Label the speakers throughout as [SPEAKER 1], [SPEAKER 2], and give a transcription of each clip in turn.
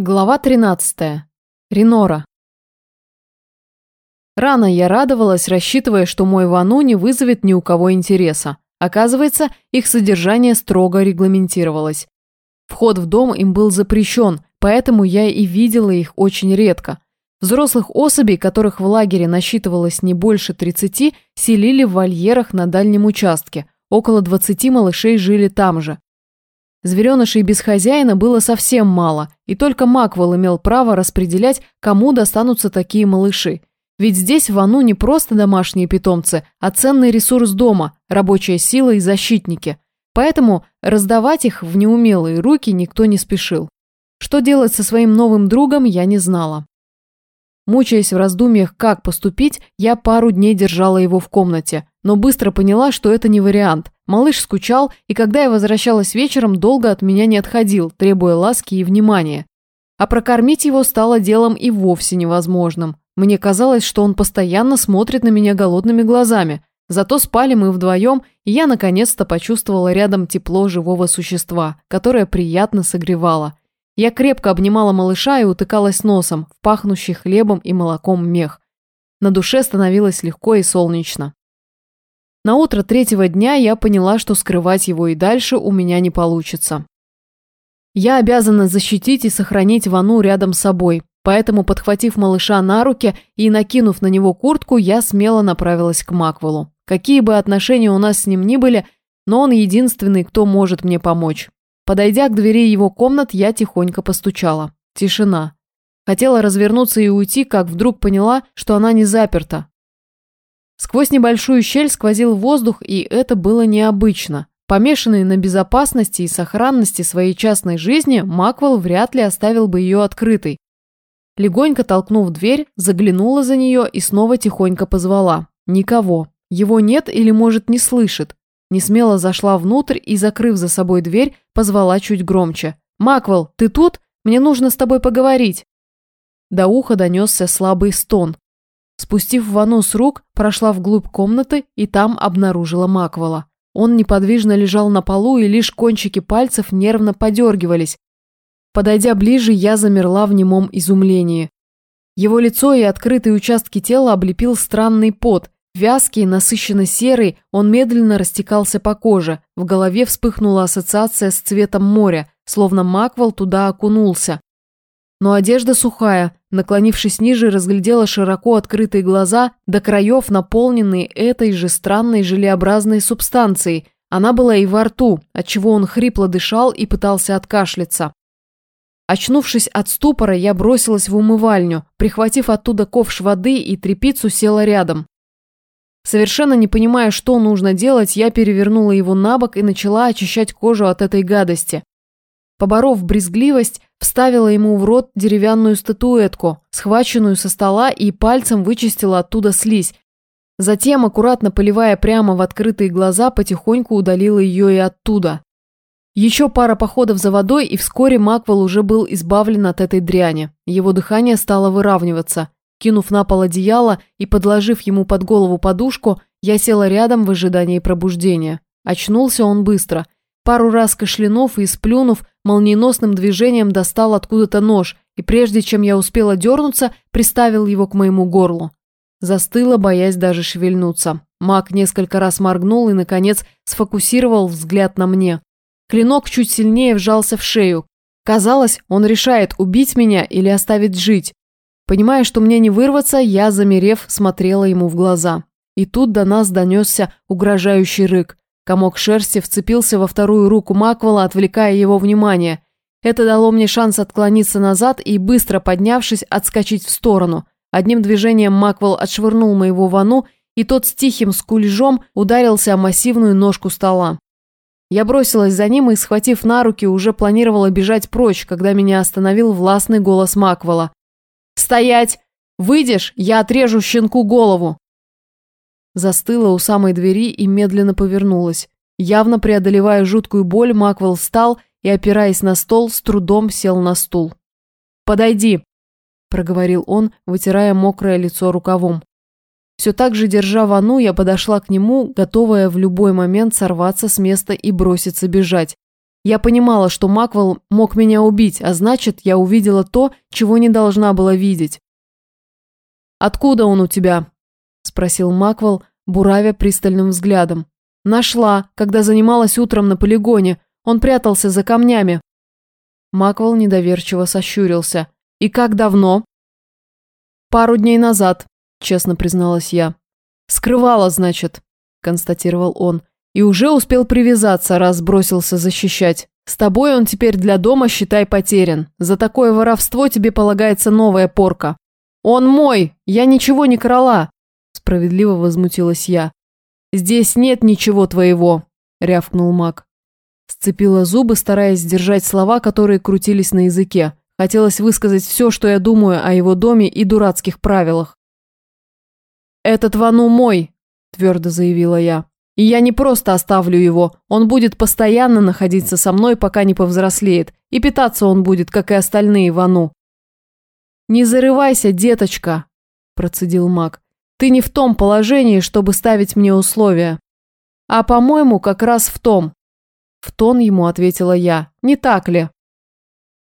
[SPEAKER 1] Глава 13. Ренора. Рано я радовалась, рассчитывая, что мой вану не вызовет ни у кого интереса. Оказывается, их содержание строго регламентировалось. Вход в дом им был запрещен, поэтому я и видела их очень редко. Взрослых особей, которых в лагере насчитывалось не больше 30, селили в вольерах на дальнем участке. Около 20 малышей жили там же. Зверенышей без хозяина было совсем мало, и только Маквел имел право распределять, кому достанутся такие малыши. Ведь здесь в Ану не просто домашние питомцы, а ценный ресурс дома, рабочая сила и защитники. Поэтому раздавать их в неумелые руки никто не спешил. Что делать со своим новым другом, я не знала. Мучаясь в раздумьях, как поступить, я пару дней держала его в комнате, но быстро поняла, что это не вариант. Малыш скучал, и когда я возвращалась вечером, долго от меня не отходил, требуя ласки и внимания. А прокормить его стало делом и вовсе невозможным. Мне казалось, что он постоянно смотрит на меня голодными глазами. Зато спали мы вдвоем, и я наконец-то почувствовала рядом тепло живого существа, которое приятно согревало. Я крепко обнимала малыша и утыкалась носом в пахнущий хлебом и молоком мех. На душе становилось легко и солнечно. На утро третьего дня я поняла, что скрывать его и дальше у меня не получится. Я обязана защитить и сохранить Вану рядом с собой, поэтому, подхватив малыша на руки и накинув на него куртку, я смело направилась к Маквелу. Какие бы отношения у нас с ним ни были, но он единственный, кто может мне помочь. Подойдя к двери его комнат, я тихонько постучала. Тишина. Хотела развернуться и уйти, как вдруг поняла, что она не заперта. Сквозь небольшую щель сквозил воздух, и это было необычно. Помешанный на безопасности и сохранности своей частной жизни, Маквел вряд ли оставил бы ее открытой. Легонько толкнув дверь, заглянула за нее и снова тихонько позвала. Никого. Его нет или, может, не слышит. Несмело зашла внутрь и, закрыв за собой дверь, позвала чуть громче. «Маквел, ты тут? Мне нужно с тобой поговорить». До уха донесся слабый стон. Спустив вану с рук, прошла вглубь комнаты и там обнаружила Маквела. Он неподвижно лежал на полу, и лишь кончики пальцев нервно подергивались. Подойдя ближе, я замерла в немом изумлении. Его лицо и открытые участки тела облепил странный пот. Вязкий, насыщенно серый, он медленно растекался по коже. В голове вспыхнула ассоциация с цветом моря, словно Маквел туда окунулся. Но одежда сухая, наклонившись ниже, разглядела широко открытые глаза, до краев наполненные этой же странной желеобразной субстанцией. Она была и во рту, отчего он хрипло дышал и пытался откашляться. Очнувшись от ступора, я бросилась в умывальню, прихватив оттуда ковш воды и трепицу села рядом. Совершенно не понимая, что нужно делать, я перевернула его на бок и начала очищать кожу от этой гадости. Поборов брезгливость, вставила ему в рот деревянную статуэтку, схваченную со стола и пальцем вычистила оттуда слизь. Затем, аккуратно поливая прямо в открытые глаза, потихоньку удалила ее и оттуда. Еще пара походов за водой, и вскоре Маквел уже был избавлен от этой дряни. Его дыхание стало выравниваться. Кинув на пол одеяло и подложив ему под голову подушку, я села рядом в ожидании пробуждения. Очнулся он быстро – Пару раз кашлянув и сплюнув, молниеносным движением достал откуда-то нож, и прежде чем я успела дернуться, приставил его к моему горлу. Застыла, боясь даже шевельнуться. Маг несколько раз моргнул и, наконец, сфокусировал взгляд на мне. Клинок чуть сильнее вжался в шею. Казалось, он решает, убить меня или оставить жить. Понимая, что мне не вырваться, я, замерев, смотрела ему в глаза. И тут до нас донесся угрожающий рык. Комок шерсти вцепился во вторую руку Маквела, отвлекая его внимание. Это дало мне шанс отклониться назад и, быстро поднявшись, отскочить в сторону. Одним движением Маквел отшвырнул моего вану, и тот с тихим скульжом ударился о массивную ножку стола. Я бросилась за ним и, схватив на руки, уже планировала бежать прочь, когда меня остановил властный голос Маквела. «Стоять! Выйдешь, я отрежу щенку голову!» Застыла у самой двери и медленно повернулась. Явно преодолевая жуткую боль, Маквел встал и, опираясь на стол, с трудом сел на стул. «Подойди», – проговорил он, вытирая мокрое лицо рукавом. Все так же, держа вану, я подошла к нему, готовая в любой момент сорваться с места и броситься бежать. Я понимала, что Маквел мог меня убить, а значит, я увидела то, чего не должна была видеть. «Откуда он у тебя?» – спросил Маквел, буравя пристальным взглядом. «Нашла, когда занималась утром на полигоне. Он прятался за камнями». Маквел недоверчиво сощурился. «И как давно?» «Пару дней назад», – честно призналась я. «Скрывала, значит», – констатировал он. «И уже успел привязаться, раз бросился защищать. С тобой он теперь для дома, считай, потерян. За такое воровство тебе полагается новая порка». «Он мой! Я ничего не крала!» – справедливо возмутилась я. «Здесь нет ничего твоего!» – рявкнул маг. Сцепила зубы, стараясь сдержать слова, которые крутились на языке. Хотелось высказать все, что я думаю о его доме и дурацких правилах. «Этот Вану мой!» – твердо заявила я. «И я не просто оставлю его, он будет постоянно находиться со мной, пока не повзрослеет, и питаться он будет, как и остальные Вану. «Не зарывайся, деточка!» – процедил маг. «Ты не в том положении, чтобы ставить мне условия». «А, по-моему, как раз в том». В тон ему ответила я. «Не так ли?»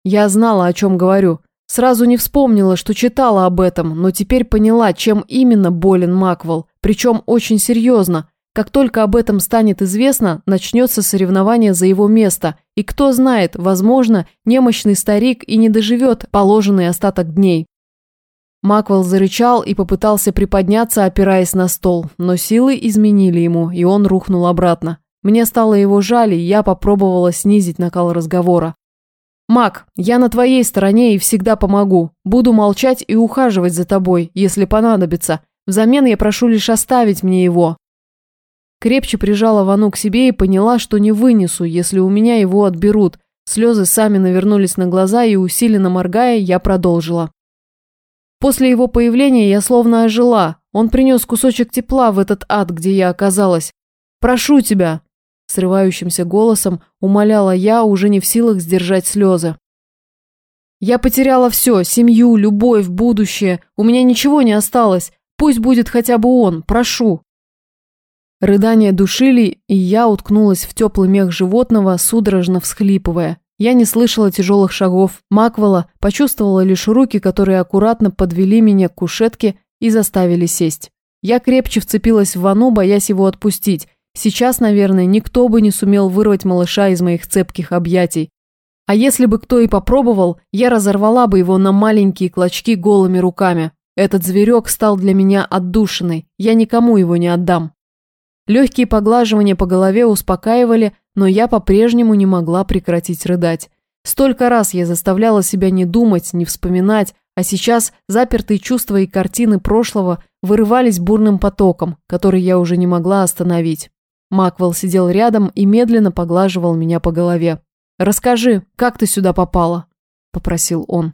[SPEAKER 1] Я знала, о чем говорю. Сразу не вспомнила, что читала об этом, но теперь поняла, чем именно болен Маквел, причем очень серьезно – как только об этом станет известно, начнется соревнование за его место, и кто знает, возможно, немощный старик и не доживет положенный остаток дней. Маквел зарычал и попытался приподняться, опираясь на стол, но силы изменили ему, и он рухнул обратно. Мне стало его жаль, и я попробовала снизить накал разговора. «Мак, я на твоей стороне и всегда помогу. Буду молчать и ухаживать за тобой, если понадобится. Взамен я прошу лишь оставить мне его, Крепче прижала Вану к себе и поняла, что не вынесу, если у меня его отберут. Слезы сами навернулись на глаза и, усиленно моргая, я продолжила. После его появления я словно ожила. Он принес кусочек тепла в этот ад, где я оказалась. «Прошу тебя!» Срывающимся голосом умоляла я, уже не в силах сдержать слезы. «Я потеряла все – семью, любовь, будущее. У меня ничего не осталось. Пусть будет хотя бы он, прошу!» Рыдания душили, и я уткнулась в теплый мех животного, судорожно всхлипывая. Я не слышала тяжелых шагов Маквела, почувствовала лишь руки, которые аккуратно подвели меня к кушетке и заставили сесть. Я крепче вцепилась в вану, боясь его отпустить. Сейчас, наверное, никто бы не сумел вырвать малыша из моих цепких объятий. А если бы кто и попробовал, я разорвала бы его на маленькие клочки голыми руками. Этот зверек стал для меня отдушиной, я никому его не отдам. Легкие поглаживания по голове успокаивали, но я по-прежнему не могла прекратить рыдать. Столько раз я заставляла себя не думать, не вспоминать, а сейчас запертые чувства и картины прошлого вырывались бурным потоком, который я уже не могла остановить. Маквел сидел рядом и медленно поглаживал меня по голове. «Расскажи, как ты сюда попала?» – попросил он.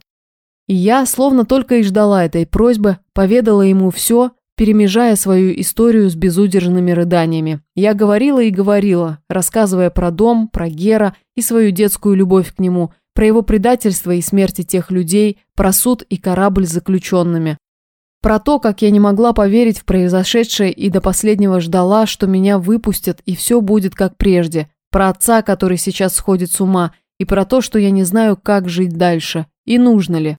[SPEAKER 1] И я, словно только и ждала этой просьбы, поведала ему все, перемежая свою историю с безудержными рыданиями. Я говорила и говорила, рассказывая про дом, про Гера и свою детскую любовь к нему, про его предательство и смерти тех людей, про суд и корабль с заключенными. Про то, как я не могла поверить в произошедшее и до последнего ждала, что меня выпустят и все будет как прежде. Про отца, который сейчас сходит с ума, и про то, что я не знаю, как жить дальше, и нужно ли.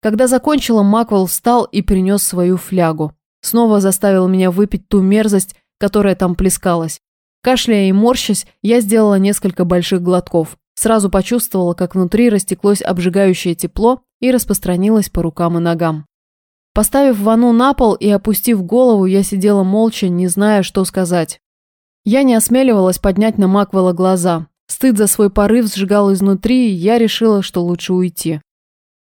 [SPEAKER 1] Когда закончила, Маквел встал и принес свою флягу. Снова заставил меня выпить ту мерзость, которая там плескалась. Кашляя и морщась, я сделала несколько больших глотков. Сразу почувствовала, как внутри растеклось обжигающее тепло и распространилось по рукам и ногам. Поставив ванну на пол и опустив голову, я сидела молча, не зная, что сказать. Я не осмеливалась поднять на Маквела глаза. Стыд за свой порыв сжигал изнутри, и я решила, что лучше уйти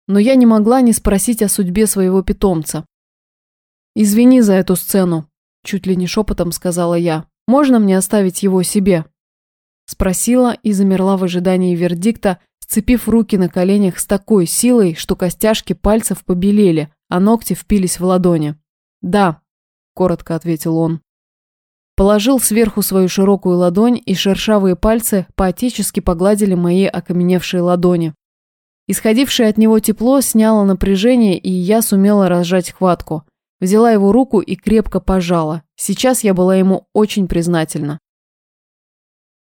[SPEAKER 1] но я не могла не спросить о судьбе своего питомца. «Извини за эту сцену», – чуть ли не шепотом сказала я. «Можно мне оставить его себе?» Спросила и замерла в ожидании вердикта, сцепив руки на коленях с такой силой, что костяшки пальцев побелели, а ногти впились в ладони. «Да», – коротко ответил он. Положил сверху свою широкую ладонь, и шершавые пальцы поотечески погладили мои окаменевшие ладони. Исходившее от него тепло сняло напряжение, и я сумела разжать хватку. Взяла его руку и крепко пожала. Сейчас я была ему очень признательна.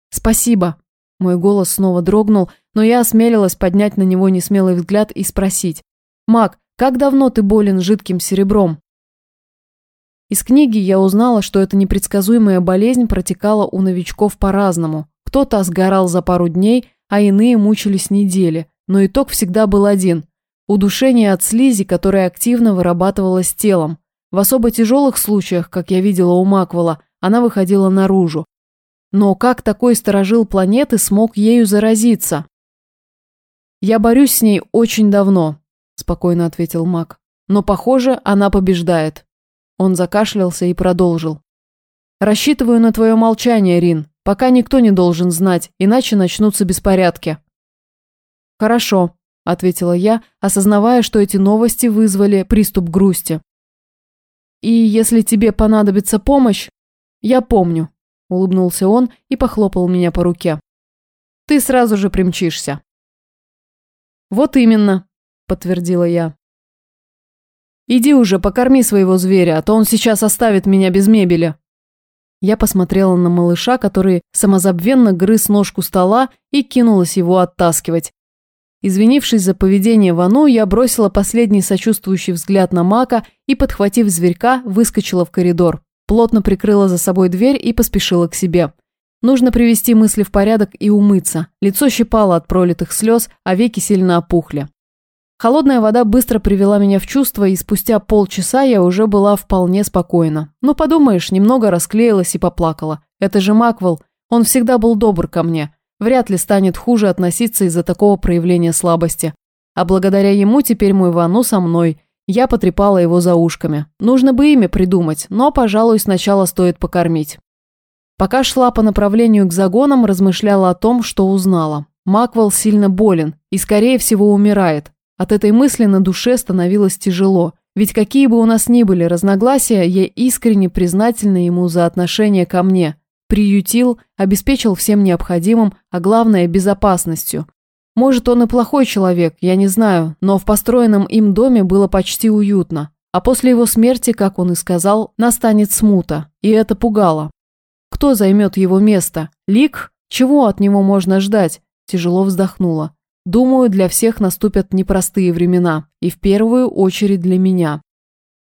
[SPEAKER 1] «Спасибо», Мой голос снова дрогнул, но я осмелилась поднять на него несмелый взгляд и спросить. «Мак, как давно ты болен жидким серебром?» Из книги я узнала, что эта непредсказуемая болезнь протекала у новичков по-разному. Кто-то сгорал за пару дней, а иные мучились недели, но итог всегда был один – удушение от слизи, которая активно вырабатывалась телом. В особо тяжелых случаях, как я видела у Маквела, она выходила наружу. Но как такой сторожил планеты смог ею заразиться? «Я борюсь с ней очень давно», – спокойно ответил Мак. «Но, похоже, она побеждает». Он закашлялся и продолжил. «Рассчитываю на твое молчание, Рин. Пока никто не должен знать, иначе начнутся беспорядки». «Хорошо», – ответила я, осознавая, что эти новости вызвали приступ грусти. «И если тебе понадобится помощь, я помню», – улыбнулся он и похлопал меня по руке. «Ты сразу же примчишься». «Вот именно», – подтвердила я. «Иди уже, покорми своего зверя, а то он сейчас оставит меня без мебели». Я посмотрела на малыша, который самозабвенно грыз ножку стола и кинулась его оттаскивать. Извинившись за поведение Вану, я бросила последний сочувствующий взгляд на Мака и, подхватив зверька, выскочила в коридор. Плотно прикрыла за собой дверь и поспешила к себе. Нужно привести мысли в порядок и умыться. Лицо щипало от пролитых слез, а веки сильно опухли. Холодная вода быстро привела меня в чувство, и спустя полчаса я уже была вполне спокойна. Ну, подумаешь, немного расклеилась и поплакала. Это же Маквел, он всегда был добр ко мне. Вряд ли станет хуже относиться из-за такого проявления слабости. А благодаря ему теперь мой Вану со мной. Я потрепала его за ушками. Нужно бы имя придумать, но, пожалуй, сначала стоит покормить. Пока шла по направлению к загонам, размышляла о том, что узнала. Маквел сильно болен и, скорее всего, умирает. От этой мысли на душе становилось тяжело, ведь какие бы у нас ни были разногласия, я искренне признательна ему за отношение ко мне. Приютил, обеспечил всем необходимым, а главное – безопасностью. Может, он и плохой человек, я не знаю, но в построенном им доме было почти уютно. А после его смерти, как он и сказал, настанет смута, и это пугало. Кто займет его место? Лик? Чего от него можно ждать? Тяжело вздохнула. Думаю, для всех наступят непростые времена, и в первую очередь для меня.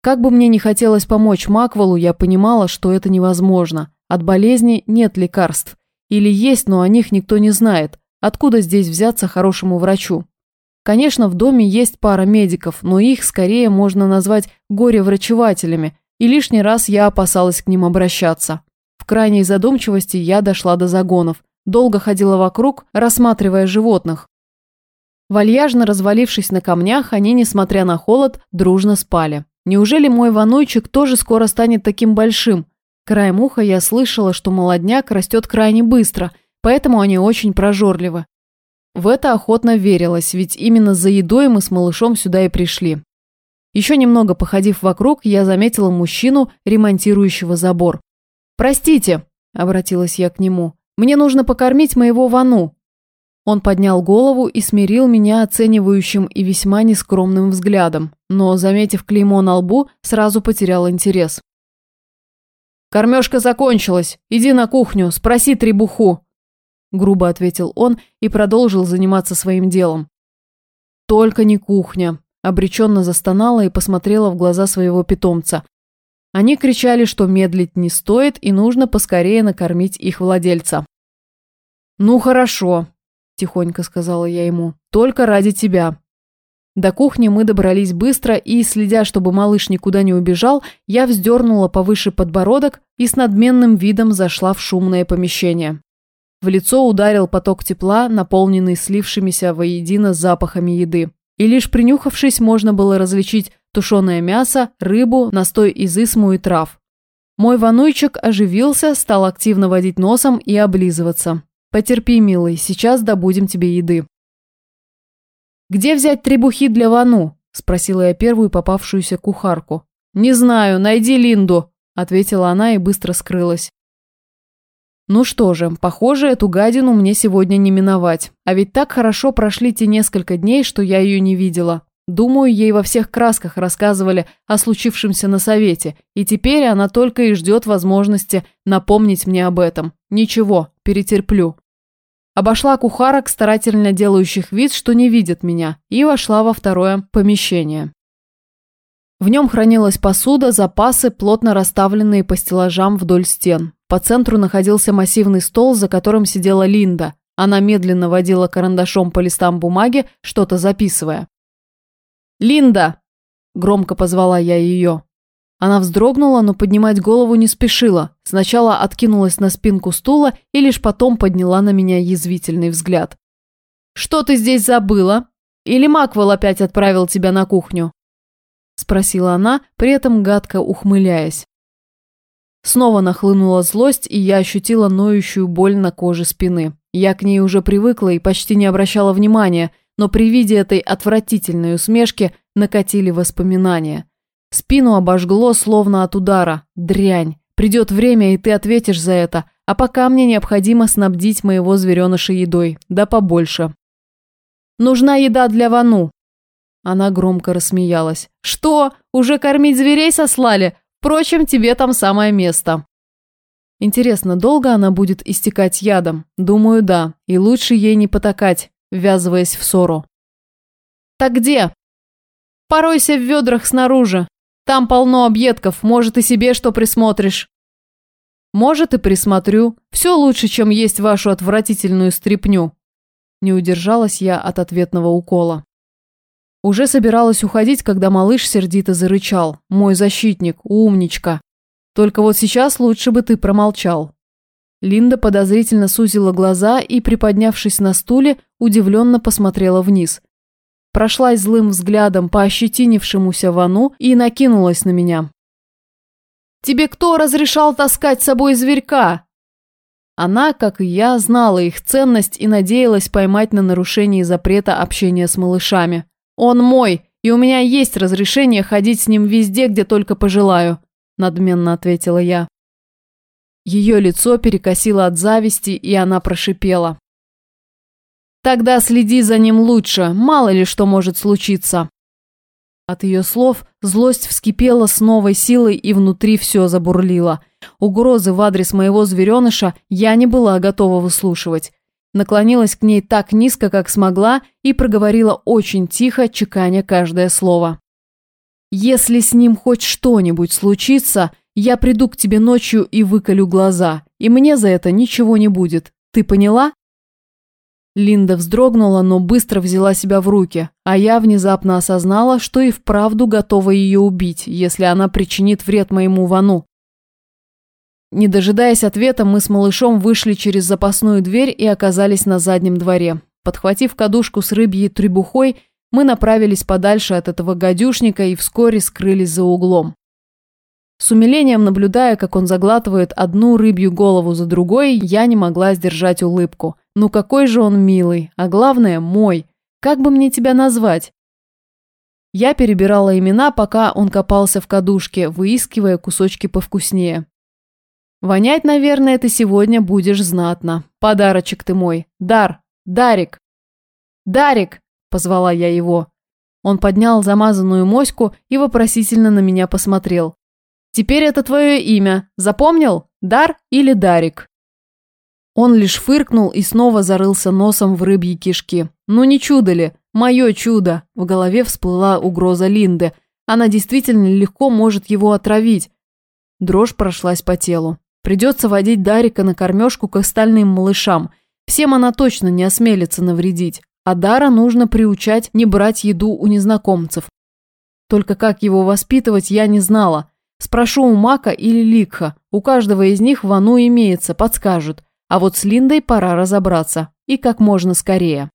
[SPEAKER 1] Как бы мне не хотелось помочь Маквелу, я понимала, что это невозможно. От болезни нет лекарств. Или есть, но о них никто не знает. Откуда здесь взяться хорошему врачу? Конечно, в доме есть пара медиков, но их скорее можно назвать горе-врачевателями, и лишний раз я опасалась к ним обращаться. В крайней задумчивости я дошла до загонов. Долго ходила вокруг, рассматривая животных. Вальяжно развалившись на камнях, они, несмотря на холод, дружно спали. Неужели мой вануйчик тоже скоро станет таким большим? Краем уха я слышала, что молодняк растет крайне быстро, поэтому они очень прожорливы. В это охотно верилось, ведь именно за едой мы с малышом сюда и пришли. Еще немного походив вокруг, я заметила мужчину, ремонтирующего забор. «Простите», – обратилась я к нему, – «мне нужно покормить моего вану». Он поднял голову и смирил меня оценивающим и весьма нескромным взглядом, но, заметив клеймо на лбу, сразу потерял интерес. «Кормежка закончилась. Иди на кухню, спроси требуху», – грубо ответил он и продолжил заниматься своим делом. «Только не кухня», – обреченно застонала и посмотрела в глаза своего питомца. Они кричали, что медлить не стоит и нужно поскорее накормить их владельца. «Ну хорошо», тихонько сказала я ему. Только ради тебя. До кухни мы добрались быстро, и, следя, чтобы малыш никуда не убежал, я вздернула повыше подбородок и с надменным видом зашла в шумное помещение. В лицо ударил поток тепла, наполненный слившимися воедино запахами еды. И лишь принюхавшись, можно было различить тушеное мясо, рыбу, настой из исму и трав. Мой вануйчик оживился, стал активно водить носом и облизываться. Потерпи, милый, сейчас добудем тебе еды. Где взять требухи для Вану? Спросила я первую попавшуюся кухарку. Не знаю, найди Линду, ответила она и быстро скрылась. Ну что же, похоже, эту гадину мне сегодня не миновать. А ведь так хорошо прошли те несколько дней, что я ее не видела. Думаю, ей во всех красках рассказывали о случившемся на совете, и теперь она только и ждет возможности напомнить мне об этом. Ничего, перетерплю. Обошла кухарок, старательно делающих вид, что не видят меня, и вошла во второе помещение. В нем хранилась посуда, запасы, плотно расставленные по стеллажам вдоль стен. По центру находился массивный стол, за которым сидела Линда. Она медленно водила карандашом по листам бумаги, что-то записывая. «Линда!» – громко позвала я ее. Она вздрогнула, но поднимать голову не спешила. Сначала откинулась на спинку стула и лишь потом подняла на меня язвительный взгляд. «Что ты здесь забыла? Или Маквел опять отправил тебя на кухню?» Спросила она, при этом гадко ухмыляясь. Снова нахлынула злость, и я ощутила ноющую боль на коже спины. Я к ней уже привыкла и почти не обращала внимания, но при виде этой отвратительной усмешки накатили воспоминания. Спину обожгло, словно от удара. Дрянь. Придет время, и ты ответишь за это. А пока мне необходимо снабдить моего звереныша едой. Да побольше. Нужна еда для Вану. Она громко рассмеялась. Что? Уже кормить зверей сослали? Впрочем, тебе там самое место. Интересно, долго она будет истекать ядом? Думаю, да. И лучше ей не потакать, ввязываясь в ссору. Так где? Поройся в ведрах снаружи. Там полно объедков, может и себе что присмотришь. Может и присмотрю. Все лучше, чем есть вашу отвратительную стряпню. Не удержалась я от ответного укола. Уже собиралась уходить, когда малыш сердито зарычал. Мой защитник, умничка. Только вот сейчас лучше бы ты промолчал. Линда подозрительно сузила глаза и, приподнявшись на стуле, удивленно посмотрела вниз прошлась злым взглядом по ощетинившемуся вану и накинулась на меня. «Тебе кто разрешал таскать с собой зверька?» Она, как и я, знала их ценность и надеялась поймать на нарушении запрета общения с малышами. «Он мой, и у меня есть разрешение ходить с ним везде, где только пожелаю», – надменно ответила я. Ее лицо перекосило от зависти, и она прошипела. Тогда следи за ним лучше, мало ли что может случиться. От ее слов злость вскипела с новой силой и внутри все забурлило. Угрозы в адрес моего звереныша я не была готова выслушивать. Наклонилась к ней так низко, как смогла, и проговорила очень тихо, чеканя каждое слово. «Если с ним хоть что-нибудь случится, я приду к тебе ночью и выколю глаза, и мне за это ничего не будет. Ты поняла?» Линда вздрогнула, но быстро взяла себя в руки, а я внезапно осознала, что и вправду готова ее убить, если она причинит вред моему Вану. Не дожидаясь ответа, мы с малышом вышли через запасную дверь и оказались на заднем дворе. Подхватив кадушку с рыбьей требухой, мы направились подальше от этого гадюшника и вскоре скрылись за углом. С умилением наблюдая, как он заглатывает одну рыбью голову за другой, я не могла сдержать улыбку – ну какой же он милый, а главное мой. Как бы мне тебя назвать? Я перебирала имена, пока он копался в кадушке, выискивая кусочки повкуснее. Вонять, наверное, ты сегодня будешь знатно. Подарочек ты мой. Дар. Дарик. Дарик, позвала я его. Он поднял замазанную моську и вопросительно на меня посмотрел. Теперь это твое имя. Запомнил? Дар или Дарик? Он лишь фыркнул и снова зарылся носом в рыбьи кишки. Ну не чудо ли? Мое чудо! В голове всплыла угроза Линды. Она действительно легко может его отравить. Дрожь прошлась по телу. Придется водить Дарика на кормежку к остальным малышам. Всем она точно не осмелится навредить. А Дара нужно приучать не брать еду у незнакомцев. Только как его воспитывать, я не знала. Спрошу у Мака или Ликха. У каждого из них вану имеется, подскажут. А вот с Линдой пора разобраться. И как можно скорее.